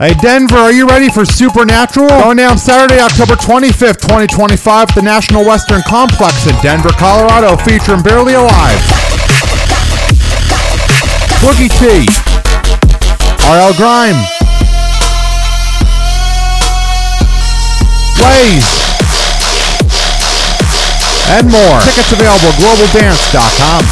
Hey, Denver, are you ready for Supernatural? Going down Saturday, October 25th, 2025 at the National Western Complex in Denver, Colorado, featuring Barely Alive, Boogie T, RL Grime, Blaze, and more. Tickets available at globaldance.com.